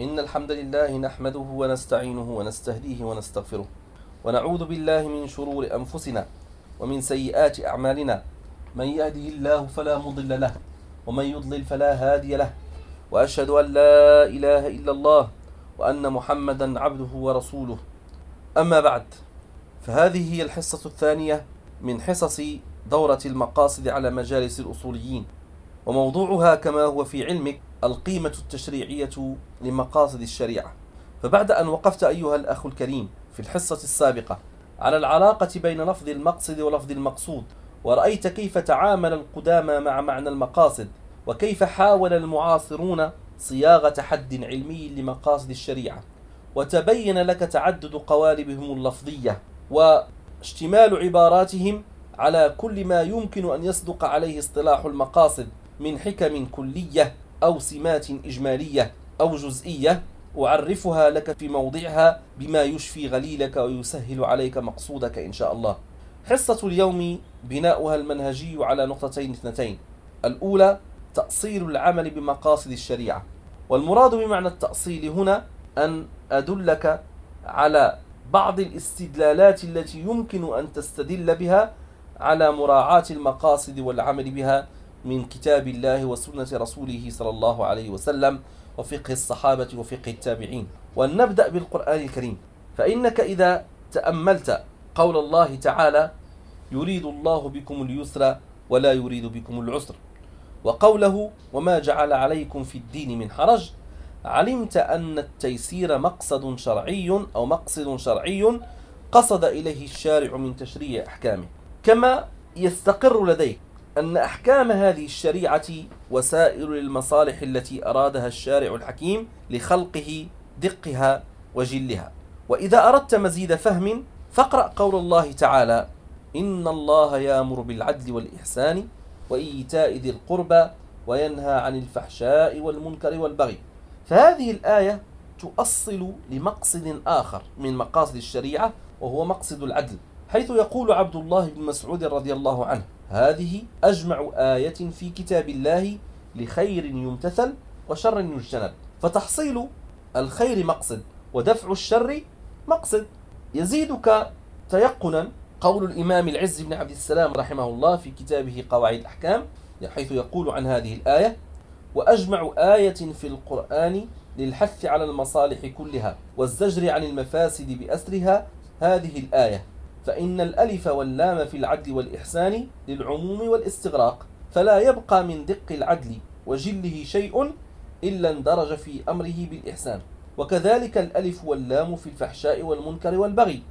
إن الحمد لله نحمده ونستعينه ونستهديه ونستغفره ونعوذ بالله من شرور أنفسنا ومن سيئات أعمالنا. من يهده الله فلا مضل له ومن يضلل فلا هادي له. وأشهد أن لا إله إلا الله وأن محمدا عبده ورسوله. أما بعد فهذه هي الحصة الثانية من حصص دورة المقاصد على مجالس الأصوليين. وموضوعها كما هو في علمك القيمة التشريعية لمقاصد الشريعة. فبعد أن وقفت أيها الأخ الكريم في الحصة السابقة على العلاقة بين لفظ المقصد ولفظ المقصود ورأيت كيف تعامل القدامى مع معنى المقاصد وكيف حاول المعاصرون صياغة حد علمي لمقاصد الشريعة. وتبين لك تعدد قوالبهم اللفظية واشتمال عباراتهم على كل ما يمكن أن يصدق عليه اصطلاح المقاصد. من حكم كلية أو سمات إجمالية أو جزئية أعرفها لك في موضعها بما يشفي غليلك ويسهل عليك مقصودك إن شاء الله. حصة اليوم بناؤها المنهجي على نقطتين اثنتين. الأولى تأصيل العمل بمقاصد الشريعة. والمراد بمعنى التأصيل هنا أن أدلك على بعض الاستدلالات التي يمكن أن تستدل بها على مراعاة المقاصد والعمل بها من كتاب الله وسنة رسوله صلى الله عليه وسلم وفقه الصحابة وفقه التابعين. ونبدأ بالقرآن الكريم. فإنك إذا تأملت قول الله تعالى يريد الله بكم اليسر ولا يريد بكم العسر. وقوله وما جعل عليكم في الدين من حرج. علمت أن التيسير مقصد شرعي أو مقصد شرعي قصد إليه الشارع من تشريع أحكامه. كما يستقر لديك أن أحكام هذه الشريعة وسائر المصالح التي أرادها الشارع الحكيم لخلقه دقها وجلها. وإذا أردت مزيد فهم فاقرأ قول الله تعالى إن الله يأمر بالعدل والإحسان وإيتاء ذي القربى وينهى عن الفحشاء والمنكر والبغي. فهذه الآية تؤصل لمقصد آخر من مقاصد الشريعة وهو مقصد العدل حيث يقول عبد الله بن مسعود رضي الله عنه هذه أجمع آية في كتاب الله لخير يمتثل وشر يجتنب. فتحصيل الخير مقصد ودفع الشر مقصد. يزيدك تيقنا قول الإمام العز بن عبد السلام رحمه الله في كتابه قواعد الأحكام حيث يقول عن هذه الآية وأجمع آية في القرآن للحث على المصالح كلها والزجر عن المفاسد بأسرها. هذه الآية. فإن الألف واللام في العدل والإحسان للعموم والاستغراق فلا يبقى من دق العدل وجله شيء إلا اندرج في أمره بالإحسان. وكذلك الألف واللام في الفحشاء والمنكر والبغي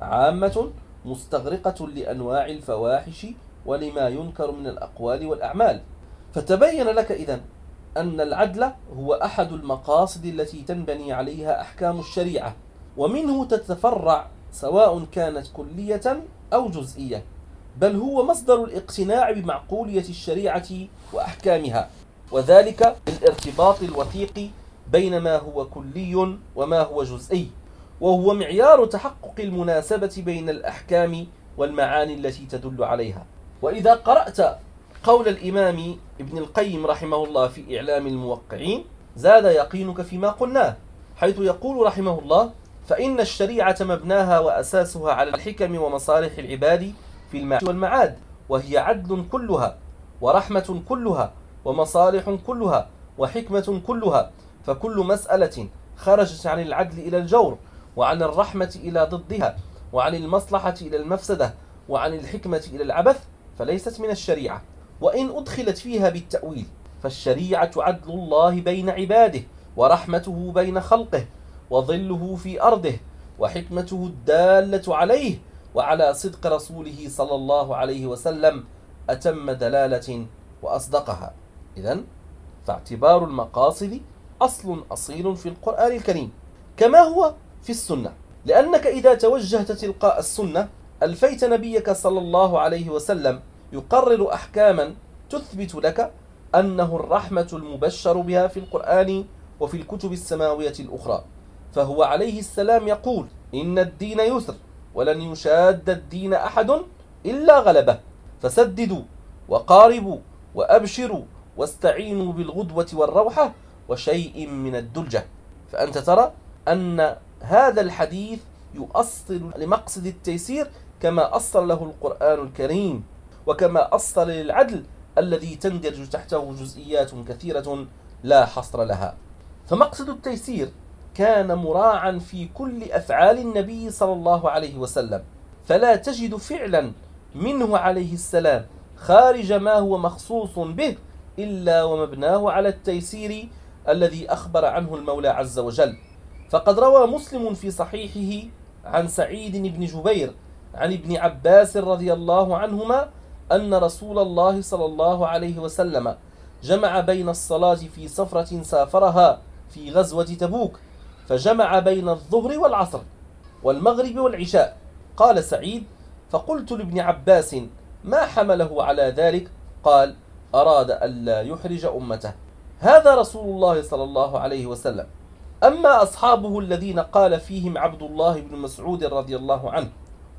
عامة مستغرقة لأنواع الفواحش ولما ينكر من الأقوال والأعمال. فتبين لك إذن أن العدل هو أحد المقاصد التي تنبني عليها أحكام الشريعة ومنه تتفرع سواء كانت كلية أو جزئية بل هو مصدر الاقتناع بمعقولية الشريعة وأحكامها وذلك بالارتباط الوثيق بين ما هو كلي وما هو جزئي وهو معيار تحقق المناسبة بين الأحكام والمعاني التي تدل عليها. وإذا قرأت قول الإمام ابن القيم رحمه الله في إعلام الموقعين زاد يقينك فيما قلناه حيث يقول رحمه الله فإن الشريعة مبناها وأساسها على الحكم ومصالح العباد في المعاد والمعاد وهي عدل كلها ورحمة كلها ومصالح كلها وحكمة كلها. فكل مسألة خرجت عن العدل إلى الجور وعن الرحمة إلى ضدها وعن المصلحة إلى المفسدة وعن الحكمة إلى العبث فليست من الشريعة. وإن أدخلت فيها بالتأويل فالشريعة عدل الله بين عباده ورحمته بين خلقه وظله في أرضه وحكمته الدالة عليه وعلى صدق رسوله صلى الله عليه وسلم أتم دلالة وأصدقها. إذن فاعتبار المقاصد أصل أصيل في القرآن الكريم كما هو في السنة. لأنك إذا توجهت تلقاء السنة ألفيت نبيك صلى الله عليه وسلم يقرر أحكاما تثبت لك أنه الرحمة المبشر بها في القرآن وفي الكتب السماوية الأخرى. فهو عليه السلام يقول إن الدين يسر ولن يشاد الدين أحد إلا غلبه. فسددوا وقاربوا وأبشروا واستعينوا بالغدوة والروحة وشيء من الدلجة. فأنت ترى أن هذا الحديث يؤصل لمقصد التيسير كما أصل له القرآن الكريم وكما أصل للعدل الذي تندرج تحته جزئيات كثيرة لا حصر لها. فمقصد التيسير كان مراعا في كل أفعال النبي صلى الله عليه وسلم. فلا تجد فعلا منه عليه السلام خارج ما هو مخصوص به إلا ومبناه على التيسير الذي أخبر عنه المولى عز وجل. فقد روى مسلم في صحيحه عن سعيد بن جبير عن ابن عباس رضي الله عنهما أن رسول الله صلى الله عليه وسلم جمع بين الصلاة في سفرة سافرها في غزوة تبوك فجمع بين الظهر والعصر والمغرب والعشاء. قال سعيد فقلت لابن عباس ما حمله على ذلك؟ قال أراد ألا يحرج أمته. هذا رسول الله صلى الله عليه وسلم. أما أصحابه الذين قال فيهم عبد الله بن مسعود رضي الله عنه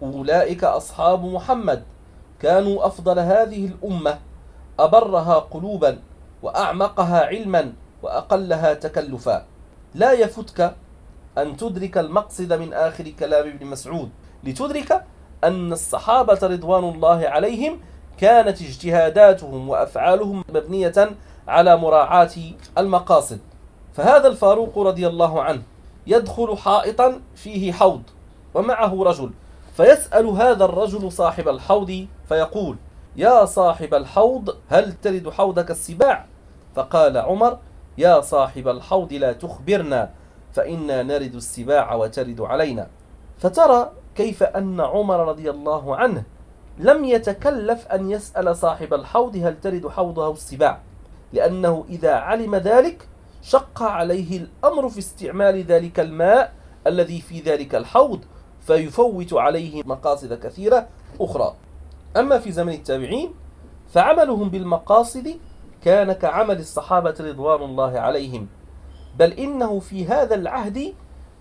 أولئك أصحاب محمد. كانوا أفضل هذه الأمة. أبرها قلوبا وأعمقها علما وأقلها تكلفا. لا يفتك أن تدرك المقصد من آخر كلام ابن مسعود. لتدرك أن الصحابة رضوان الله عليهم كانت اجتهاداتهم وأفعالهم مبنية على مراعاة المقاصد. فهذا الفاروق رضي الله عنه يدخل حائطا فيه حوض ومعه رجل. فيسأل هذا الرجل صاحب الحوض فيقول يا صاحب الحوض هل ترد حوضك السباع؟ فقال عمر يا صاحب الحوض لا تخبرنا فإنا نرد السباع وترد علينا. فترى كيف أن عمر رضي الله عنه لم يتكلف أن يسأل صاحب الحوض هل ترد حوضه السباع. لأنه إذا علم ذلك شق عليه الأمر في استعمال ذلك الماء الذي في ذلك الحوض فيفوت عليه مقاصد كثيرة أخرى. أما في زمن التابعين فعملهم بالمقاصد كان كعمل الصحابة رضوان الله عليهم. بل إنه في هذا العهد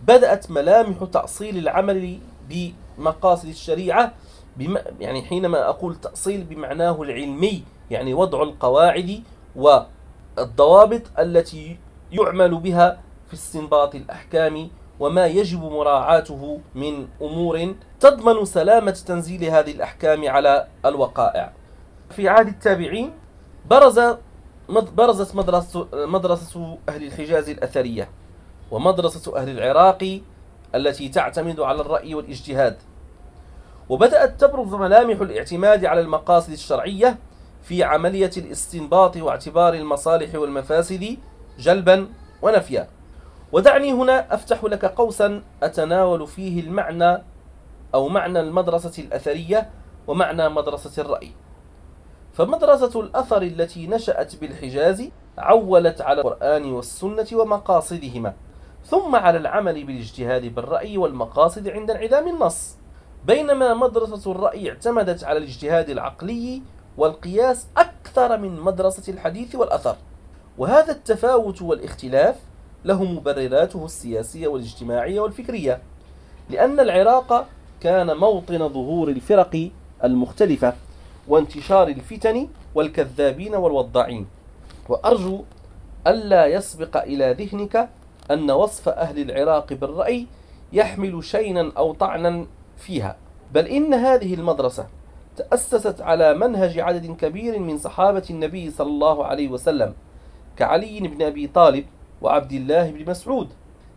بدأت ملامح تأصيل العمل بمقاصد الشريعة بم يعني حينما أقول تأصيل بمعناه العلمي يعني وضع القواعد والضوابط التي يعمل بها في استنباط الأحكام وما يجب مراعاته من أمور تضمن سلامة تنزيل هذه الأحكام على الوقائع. في عهد التابعين برز برزت مدرسة, مدرسة أهل الحجاز الأثرية ومدرسة أهل العراق التي تعتمد على الرأي والاجتهاد. وبدأت تبرز ملامح الاعتماد على المقاصد الشرعية في عملية الاستنباط واعتبار المصالح والمفاسد جلبا ونفيا. ودعني هنا أفتح لك قوسا أتناول فيه المعنى أو معنى المدرسة الأثرية ومعنى مدرسة الرأي. فمدرسة الأثر التي نشأت بالحجاز عولت على القرآن والسنة ومقاصدهما ثم على العمل بالاجتهاد بالرأي والمقاصد عند انعدام النص. بينما مدرسة الرأي اعتمدت على الاجتهاد العقلي والقياس أكثر من مدرسة الحديث والأثر. وهذا التفاوت والاختلاف له مبرراته السياسية والاجتماعية والفكرية لأن العراق كان موطن ظهور الفرق المختلفة. وانتشار الفتن والكذابين والوضاعين. وأرجو ألا يسبق إلى ذهنك أن وصف أهل العراق بالرأي يحمل شينا أو طعنا فيها. بل إن هذه المدرسة تأسست على منهج عدد كبير من صحابة النبي صلى الله عليه وسلم كعلي بن أبي طالب وعبد الله بن مسعود.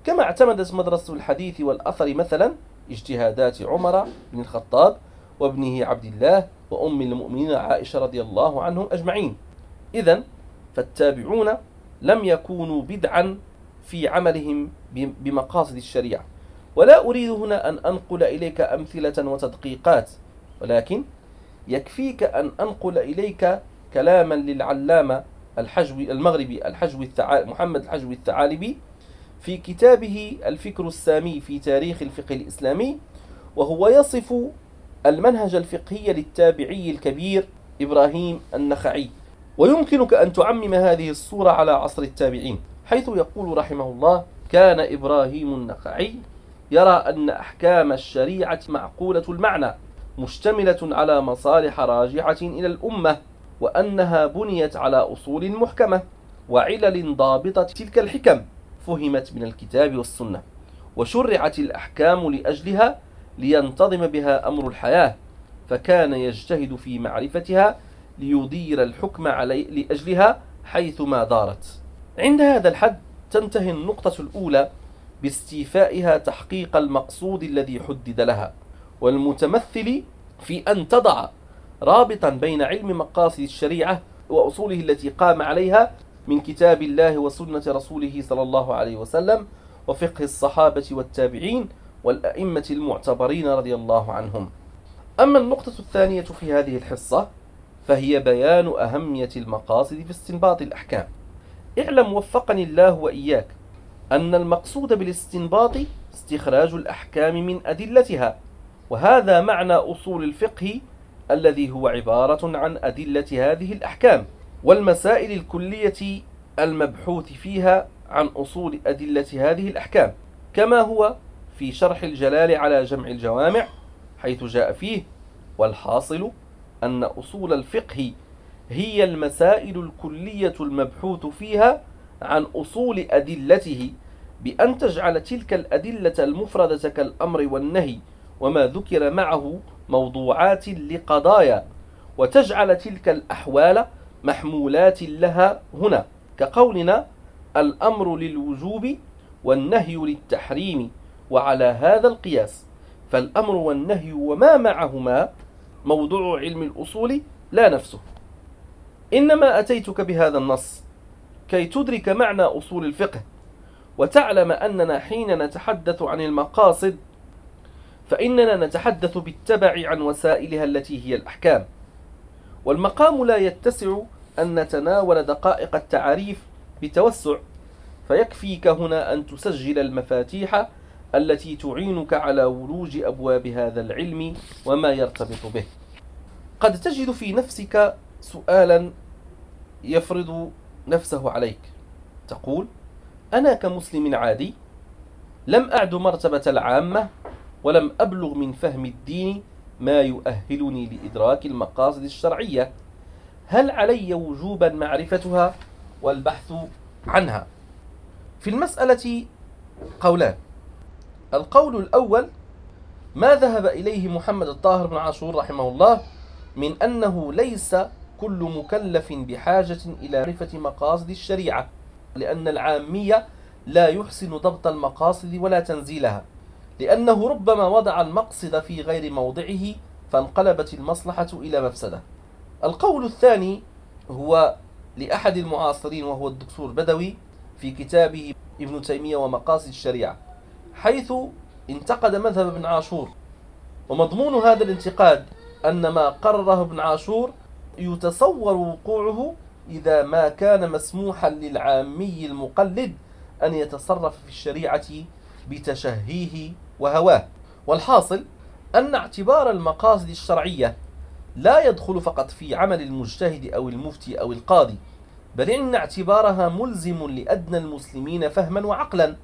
كما اعتمدت مدرسة الحديث والأثر مثلا اجتهادات عمر بن الخطاب وابنه عبد الله وأم المؤمنين عائشة رضي الله عنهم أجمعين. إذا فالتابعون لم يكونوا بدعا في عملهم بمقاصد الشريعة. ولا أريد هنا أن أنقل إليك أمثلة وتدقيقات ولكن يكفيك أن أنقل إليك كلاما للعلامة الحجوي المغربي الحجوي الثعال محمد الحجوي الثعالبي في كتابه الفكر السامي في تاريخ الفقه الإسلامي وهو يصف المنهج الفقهي للتابعي الكبير إبراهيم النخعي. ويمكنك أن تعمم هذه الصورة على عصر التابعين حيث يقول رحمه الله كان إبراهيم النخعي يرى أن أحكام الشريعة معقولة المعنى مشتملة على مصالح راجعة إلى الأمة وأنها بنيت على أصول محكمة وعلل ضابطة تلك الحكم فهمت من الكتاب والسنة وشرعت الأحكام لأجلها لينتظم بها أمر الحياة فكان يجتهد في معرفتها ليدير الحكم علي لأجلها حيثما دارت. عند هذا الحد تنتهي النقطة الأولى باستيفائها تحقيق المقصود الذي حدد لها والمتمثل في أن تضع رابطا بين علم مقاصد الشريعة وأصوله التي قام عليها من كتاب الله وسنة رسوله صلى الله عليه وسلم وفقه الصحابة والتابعين والأئمة المعتبرين رضي الله عنهم. أما النقطة الثانية في هذه الحصة فهي بيان أهمية المقاصد في استنباط الأحكام. اعلم وفقني الله وإياك أن المقصود بالاستنباط استخراج الأحكام من أدلتها وهذا معنى أصول الفقه الذي هو عبارة عن أدلة هذه الأحكام والمسائل الكلية المبحوث فيها عن أصول أدلة هذه الأحكام كما هو في شرح الجلال على جمع الجوامع حيث جاء فيه والحاصل أن أصول الفقه هي المسائل الكلية المبحوث فيها عن أصول أدلته بأن تجعل تلك الأدلة المفردة كالأمر والنهي وما ذكر معه موضوعات لقضايا وتجعل تلك الأحوال محمولات لها هنا كقولنا الأمر للوجوب والنهي للتحريم. وعلى هذا القياس فالأمر والنهي وما معهما موضوع علم الأصول لا نفسه. إنما أتيتك بهذا النص كي تدرك معنى أصول الفقه وتعلم أننا حين نتحدث عن المقاصد فإننا نتحدث بالتبع عن وسائلها التي هي الأحكام. والمقام لا يتسع أن نتناول دقائق التعاريف بتوسع فيكفيك هنا أن تسجل المفاتيح التي تعينك على ولوج أبواب هذا العلم وما يرتبط به. قد تجد في نفسك سؤالا يفرض نفسه عليك. تقول أنا كمسلم عادي لم أعد مرتبة العامة ولم أبلغ من فهم الدين ما يؤهلني لإدراك المقاصد الشرعية. هل علي وجوبا معرفتها والبحث عنها؟ في المسألة قولان. القول الأول ما ذهب إليه محمد الطاهر بن عاشور رحمه الله من أنه ليس كل مكلف بحاجة إلى معرفة مقاصد الشريعة لأن العامية لا يحسن ضبط المقاصد ولا تنزيلها لأنه ربما وضع المقصد في غير موضعه فانقلبت المصلحة إلى مفسدة. القول الثاني هو لأحد المعاصرين وهو الدكتور بدوي في كتابه ابن تيمية ومقاصد الشريعة. حيث انتقد مذهب ابن عاشور. ومضمون هذا الانتقاد أن ما قرره ابن عاشور يتصور وقوعه إذا ما كان مسموحا للعامي المقلد أن يتصرف في الشريعة بتشهيه وهواه. والحاصل أن اعتبار المقاصد الشرعية لا يدخل فقط في عمل المجتهد أو المفتي أو القاضي بل إن اعتبارها ملزم لأدنى المسلمين فهما وعقلا.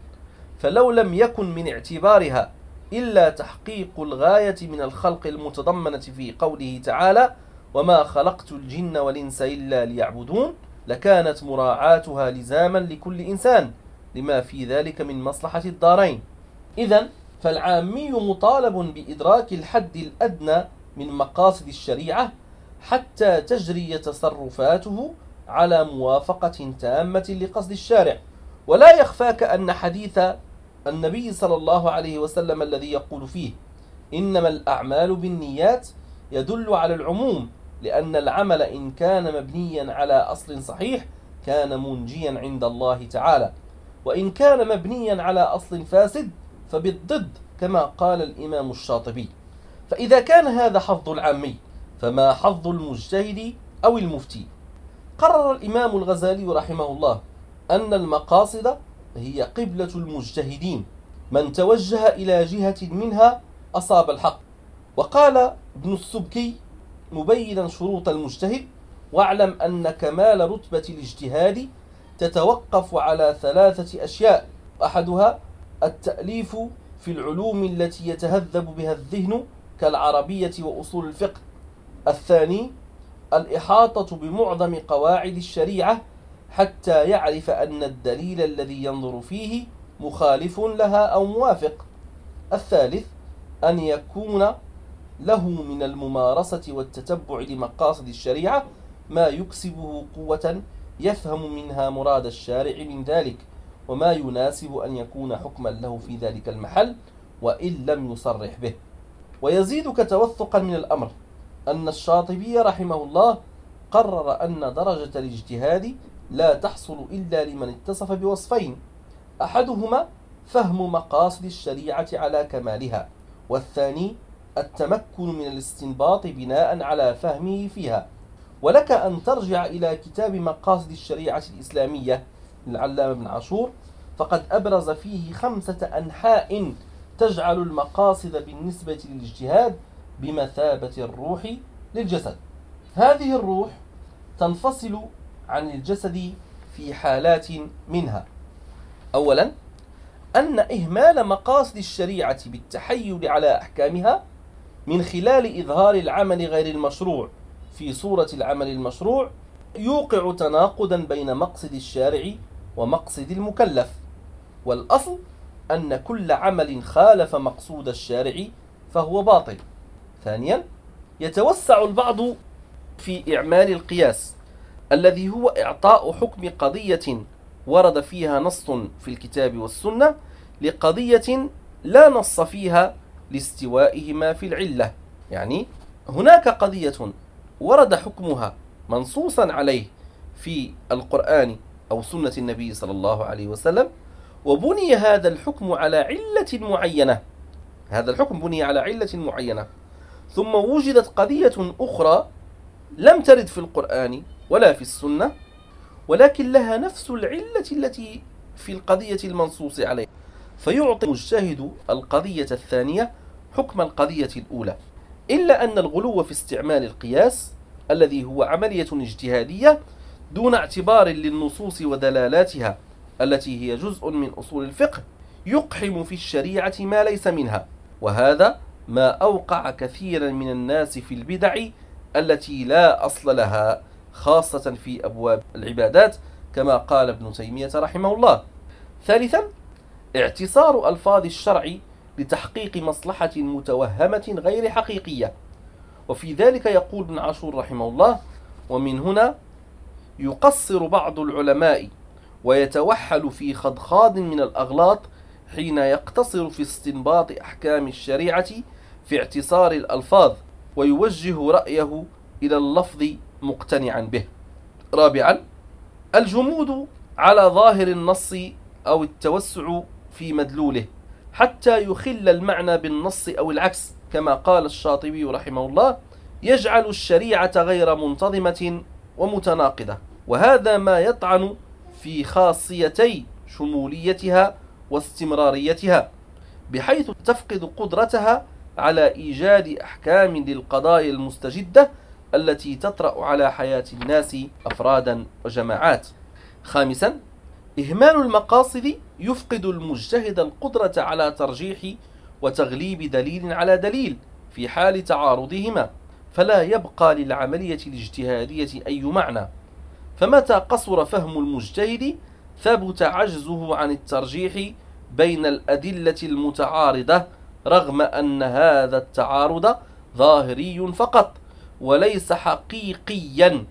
فلو لم يكن من اعتبارها إلا تحقيق الغاية من الخلق المتضمنة في قوله تعالى وما خلقت الجن والإنس إلا ليعبدون لكانت مراعاتها لزاما لكل إنسان لما في ذلك من مصلحة الدارين. إذا فالعامي مطالب بإدراك الحد الأدنى من مقاصد الشريعة حتى تجري تصرفاته على موافقة تامة لقصد الشارع. ولا يخفاك أن حديث النبي صلى الله عليه وسلم الذي يقول فيه إنما الأعمال بالنيات يدل على العموم لأن العمل إن كان مبنيا على أصل صحيح كان منجيا عند الله تعالى وإن كان مبنيا على أصل فاسد فبالضد كما قال الإمام الشاطبي. فإذا كان هذا حظ العامي فما حظ المجتهد أو المفتي؟ قرر الإمام الغزالي رحمه الله أن المقاصد هي قبلة المجتهدين. من توجه إلى جهة منها أصاب الحق. وقال ابن السبكي مبينا شروط المجتهد واعلم أن كمال رتبة الاجتهاد تتوقف على ثلاثة أشياء. أحدها التأليف في العلوم التي يتهذب بها الذهن كالعربية وأصول الفقه. الثاني الإحاطة بمعظم قواعد الشريعة حتى يعرف أن الدليل الذي ينظر فيه مخالف لها أو موافق. الثالث أن يكون له من الممارسة والتتبع لمقاصد الشريعة ما يكسبه قوة يفهم منها مراد الشارع من ذلك وما يناسب أن يكون حكما له في ذلك المحل وإن لم يصرح به. ويزيدك توثقا من الأمر أن الشاطبي رحمه الله قرر أن درجة الاجتهاد لا تحصل إلا لمن اتصف بوصفين. أحدهما فهم مقاصد الشريعة على كمالها والثاني التمكن من الاستنباط بناء على فهمه فيها. ولك أن ترجع إلى كتاب مقاصد الشريعة الإسلامية للعلامة بن عاشور فقد أبرز فيه خمسة أنحاء تجعل المقاصد بالنسبة للاجتهاد بمثابة الروح للجسد. هذه الروح تنفصل عن الجسد في حالات منها. أولا أن إهمال مقاصد الشريعة بالتحيل على أحكامها من خلال إظهار العمل غير المشروع في صورة العمل المشروع يوقع تناقضا بين مقصد الشارع ومقصد المكلف. والأصل أن كل عمل خالف مقصود الشارع فهو باطل. ثانيا يتوسع البعض في إعمال القياس. الذي هو إعطاء حكم قضية ورد فيها نص في الكتاب والسنة لقضية لا نص فيها لاستوائهما في العلة. يعني هناك قضية ورد حكمها منصوصا عليه في القرآن أو سنة النبي صلى الله عليه وسلم وبني هذا الحكم على علة معينة. هذا الحكم بني على علة معينة. ثم وجدت قضية أخرى لم ترد في القرآن ولا في السنة ولكن لها نفس العلة التي في القضية المنصوص عليها. فيعطي المجتهد القضية الثانية حكم القضية الأولى. إلا أن الغلو في استعمال القياس الذي هو عملية اجتهادية دون اعتبار للنصوص ودلالاتها التي هي جزء من أصول الفقه يقحم في الشريعة ما ليس منها. وهذا ما أوقع كثيرا من الناس في البدع التي لا أصل لها. خاصة في أبواب العبادات كما قال ابن تيمية رحمه الله. ثالثا اعتصار ألفاظ الشرع لتحقيق مصلحة متوهمة غير حقيقية. وفي ذلك يقول ابن عاشور رحمه الله ومن هنا يقصر بعض العلماء ويتوحل في خضخاض من الأغلاط حين يقتصر في استنباط أحكام الشريعة في اعتصار الألفاظ ويوجه رأيه إلى اللفظ مقتنعا به. رابعا الجمود على ظاهر النص أو التوسع في مدلوله حتى يخل المعنى بالنص أو العكس كما قال الشاطبي رحمه الله يجعل الشريعة غير منتظمة ومتناقضة وهذا ما يطعن في خاصيتي شموليتها واستمراريتها بحيث تفقد قدرتها على إيجاد أحكام للقضايا المستجدة التي تطرأ على حياة الناس أفرادا وجماعات. خامسا إهمال المقاصد يفقد المجتهد القدرة على ترجيح وتغليب دليل على دليل في حال تعارضهما فلا يبقى للعملية الاجتهادية أي معنى. فمتى قصر فهم المجتهد ثبت عجزه عن الترجيح بين الأدلة المتعارضة رغم أن هذا التعارض ظاهري فقط. وليس حقيقيا.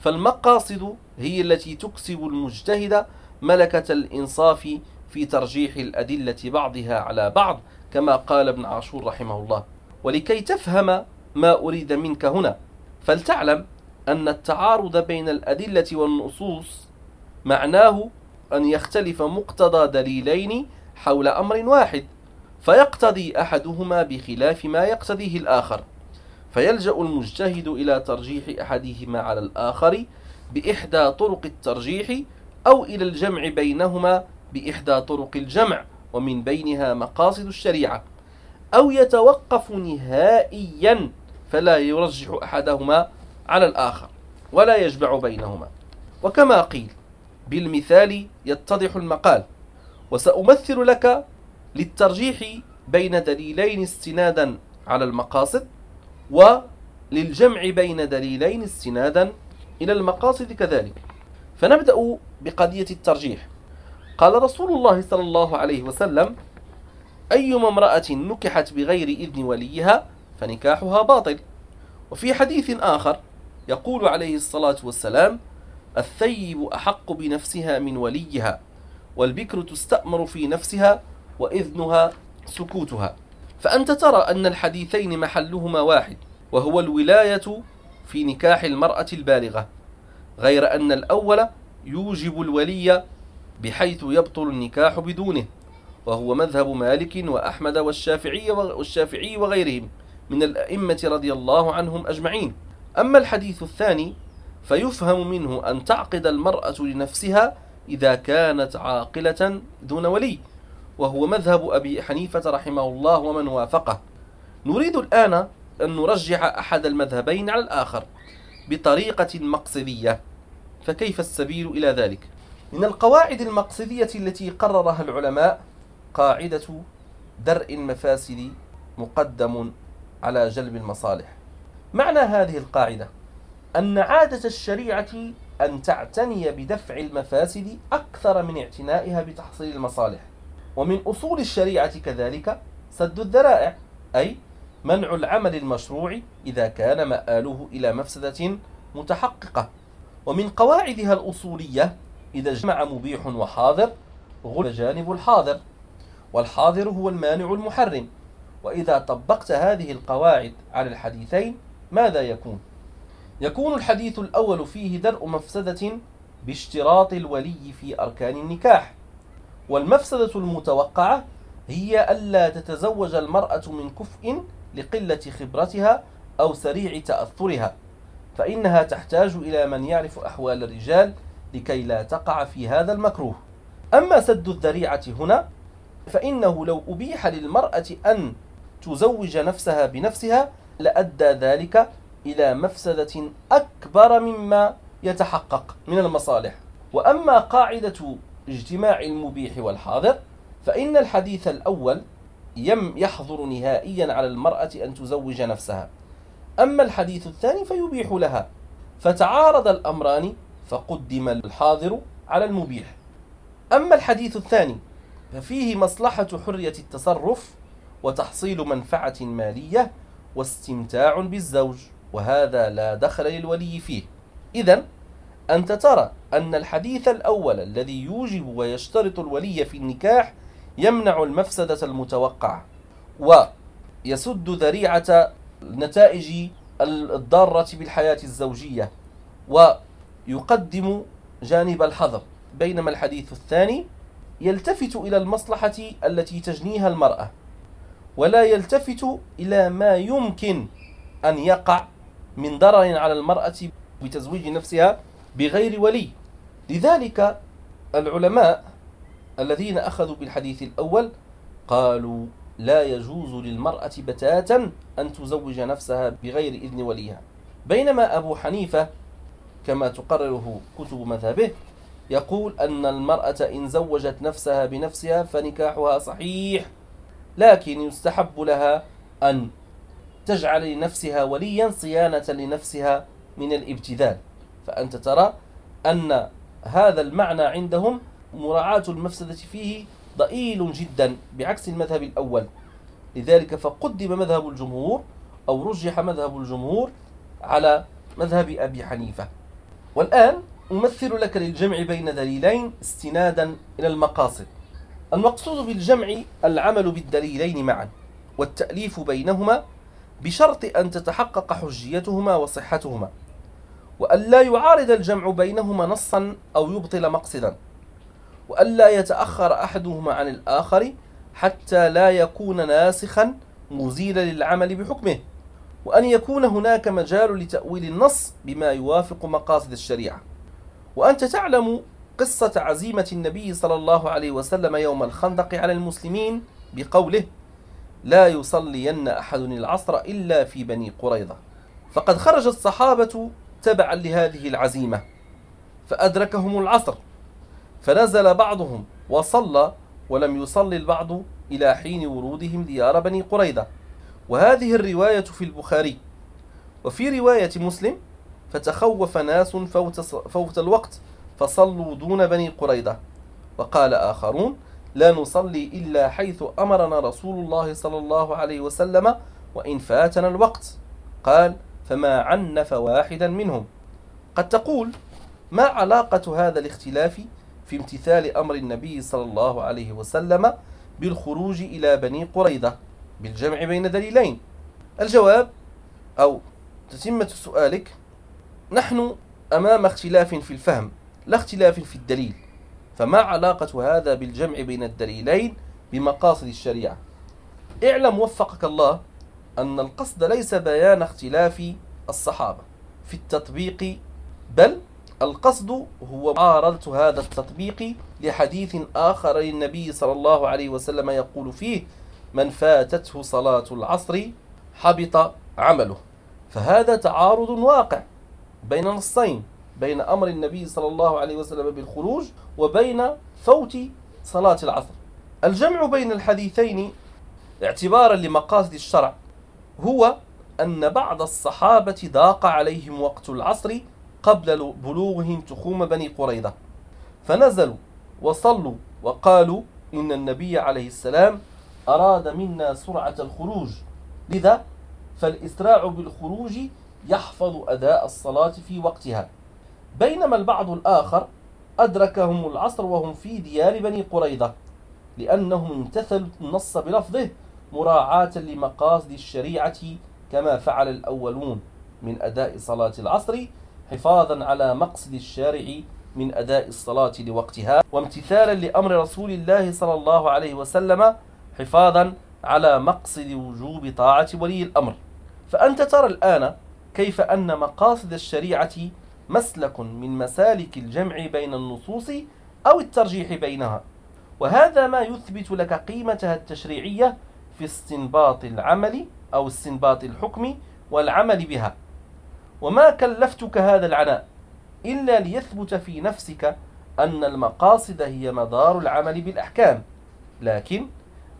فالمقاصد هي التي تكسب المجتهد ملكة الإنصاف في ترجيح الأدلة بعضها على بعض كما قال ابن عاشور رحمه الله. ولكي تفهم ما أريد منك هنا فلتعلم أن التعارض بين الأدلة والنصوص معناه أن يختلف مقتضى دليلين حول أمر واحد فيقتضي أحدهما بخلاف ما يقتضيه الآخر. فيلجأ المجتهد إلى ترجيح أحدهما على الآخر بإحدى طرق الترجيح أو إلى الجمع بينهما بإحدى طرق الجمع ومن بينها مقاصد الشريعة. أو يتوقف نهائيا فلا يرجح أحدهما على الآخر ولا يجمع بينهما. وكما قيل بالمثال يتضح المقال. وسأمثل لك للترجيح بين دليلين استنادا على المقاصد. وللجمع بين دليلين استنادا إلى المقاصد كذلك. فنبدأ بقضية الترجيح. قال رسول الله صلى الله عليه وسلم أيما امرأة نكحت بغير إذن وليها فنكاحها باطل. وفي حديث آخر يقول عليه الصلاة والسلام الثيب أحق بنفسها من وليها والبكر تستأمر في نفسها وإذنها سكوتها. فأنت ترى أن الحديثين محلهما واحد وهو الولاية في نكاح المرأة البالغة غير أن الأول يوجب الولي بحيث يبطل النكاح بدونه وهو مذهب مالك وأحمد والشافعي والشافعي وغيرهم من الأئمة رضي الله عنهم أجمعين. أما الحديث الثاني فيفهم منه أن تعقد المرأة لنفسها إذا كانت عاقلة دون ولي. وهو مذهب أبي حنيفة رحمه الله ومن وافقه. نريد الآن أن نرجح أحد المذهبين على الآخر بطريقة مقصدية. فكيف السبيل إلى ذلك؟ من القواعد المقصدية التي قررها العلماء قاعدة درء المفاسد مقدم على جلب المصالح. معنى هذه القاعدة أن عادة الشريعة أن تعتني بدفع المفاسد أكثر من اعتنائها بتحصيل المصالح. ومن أصول الشريعة كذلك سد الذرائع أي منع العمل المشروع إذا كان مآله إلى مفسدة متحققة. ومن قواعدها الأصولية إذا اجتمع مبيح وحاضر غلب جانب الحاضر والحاضر هو المانع المحرم. وإذا طبقت هذه القواعد على الحديثين ماذا يكون؟ يكون الحديث الأول فيه درء مفسدة باشتراط الولي في أركان النكاح. والمفسدة المتوقعة هي ألا تتزوج المرأة من كفء لقلة خبرتها أو سريع تأثرها فإنها تحتاج إلى من يعرف أحوال الرجال لكي لا تقع في هذا المكروه. أما سد الذريعة هنا فإنه لو أبيح للمرأة أن تزوج نفسها بنفسها لأدى ذلك إلى مفسدة أكبر مما يتحقق من المصالح. وأما قاعدة اجتماع المبيح والحاضر فإن الحديث الأول يم يحظر نهائيا على المرأة أن تزوج نفسها. أما الحديث الثاني فيبيح لها. فتعارض الأمران فقدم الحاضر على المبيح. أما الحديث الثاني ففيه مصلحة حرية التصرف وتحصيل منفعة مالية واستمتاع بالزوج وهذا لا دخل للولي فيه. إذا أنت ترى أن الحديث الأول الذي يوجب ويشترط الولي في النكاح يمنع المفسدة المتوقعة ويسد ذريعة النتائج الضارة بالحياة الزوجية ويقدم جانب الحظر. بينما الحديث الثاني يلتفت إلى المصلحة التي تجنيها المرأة ولا يلتفت إلى ما يمكن أن يقع من ضرر على المرأة بتزويج نفسها بغير ولي. لذلك العلماء الذين أخذوا بالحديث الأول قالوا لا يجوز للمرأة بتاتا أن تزوج نفسها بغير إذن وليها. بينما أبو حنيفة كما تقرره كتب مذهبه يقول أن المرأة إن زوجت نفسها بنفسها فنكاحها صحيح لكن يستحب لها أن تجعل لنفسها وليا صيانة لنفسها من الابتذال. فأنت ترى أن هذا المعنى عندهم مراعاة المفسدة فيه ضئيل جدا بعكس المذهب الأول. لذلك فقدم مذهب الجمهور أو رجح مذهب الجمهور على مذهب أبي حنيفة. والآن أمثل لك للجمع بين دليلين استنادا إلى المقاصد. المقصود بالجمع العمل بالدليلين معا والتأليف بينهما بشرط أن تتحقق حجيتهما وصحتهما. وألا يعارض الجمع بينهما نصا أو يبطل مقصدا وألا يتأخر أحدهما عن الآخر حتى لا يكون ناسخا مزيلا للعمل بحكمه وأن يكون هناك مجال لتأويل النص بما يوافق مقاصد الشريعة. وأنت تعلم قصة عزيمة النبي صلى الله عليه وسلم يوم الخندق على المسلمين بقوله لا يصلين أحد العصر إلا في بني قريظة فقد خرج الصحابة تبعا لهذه العزيمة فأدركهم العصر. فنزل بعضهم وصلى ولم يصلي البعض إلى حين ورودهم ديار بني قريظة. وهذه الرواية في البخاري. وفي رواية مسلم فتخوف ناس فوت, فوت الوقت فصلوا دون بني قريظة. وقال آخرون لا نصلي إلا حيث أمرنا رسول الله صلى الله عليه وسلم وإن فاتنا الوقت. قال فما عنف واحدا منهم. قد تقول ما علاقة هذا الاختلاف في امتثال أمر النبي صلى الله عليه وسلم بالخروج إلى بني قريظة بالجمع بين دليلين؟ الجواب أو تتمة سؤالك نحن أمام اختلاف في الفهم لا اختلاف في الدليل. فما علاقة هذا بالجمع بين الدليلين بمقاصد الشريعة؟ اعلم وفقك الله أن القصد ليس بيان اختلاف الصحابة في التطبيق بل القصد هو معارضة هذا التطبيق لحديث آخر للنبي صلى الله عليه وسلم يقول فيه من فاتته صلاة العصر حبط عمله فهذا تعارض واقع بين نصين بين أمر النبي صلى الله عليه وسلم بالخروج وبين فوت صلاة العصر. الجمع بين الحديثين اعتبارا لمقاصد الشرع. هو أن بعض الصحابة ضاق عليهم وقت العصر قبل بلوغهم تخوم بني قريظة. فنزلوا وصلوا وقالوا إن النبي عليه السلام أراد منا سرعة الخروج. لذا فالإسراع بالخروج يحفظ أداء الصلاة في وقتها. بينما البعض الآخر أدركهم العصر وهم في ديار بني قريظة لأنهم امتثلوا النص بلفظه مراعاة لمقاصد الشريعة كما فعل الأولون من أداء صلاة العصر حفاظا على مقصد الشارع من أداء الصلاة لوقتها وامتثالا لأمر رسول الله صلى الله عليه وسلم حفاظا على مقصد وجوب طاعة ولي الأمر. فأنت ترى الآن كيف أن مقاصد الشريعة مسلك من مسالك الجمع بين النصوص أو الترجيح بينها. وهذا ما يثبت لك قيمتها التشريعية في استنباط العمل أو استنباط الحكم والعمل بها. وما كلفتك هذا العناء إلا ليثبت في نفسك أن المقاصد هي مدار العمل بالأحكام. لكن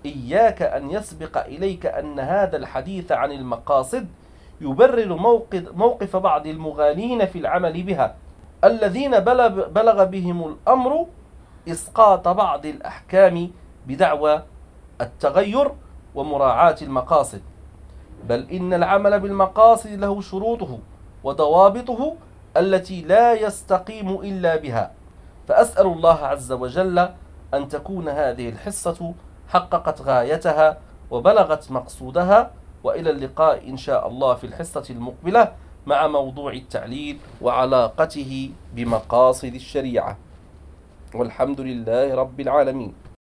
إياك أن يسبق إليك أن هذا الحديث عن المقاصد يبرر موقف بعض المغالين في العمل بها. الذين بلغ بهم الأمر إسقاط بعض الأحكام بدعوى التغير ومراعاة المقاصد بل إن العمل بالمقاصد له شروطه وضوابطه التي لا يستقيم إلا بها. فأسأل الله عز وجل أن تكون هذه الحصة حققت غايتها وبلغت مقصودها. وإلى اللقاء إن شاء الله في الحصة المقبلة مع موضوع التعليل وعلاقته بمقاصد الشريعة. والحمد لله رب العالمين.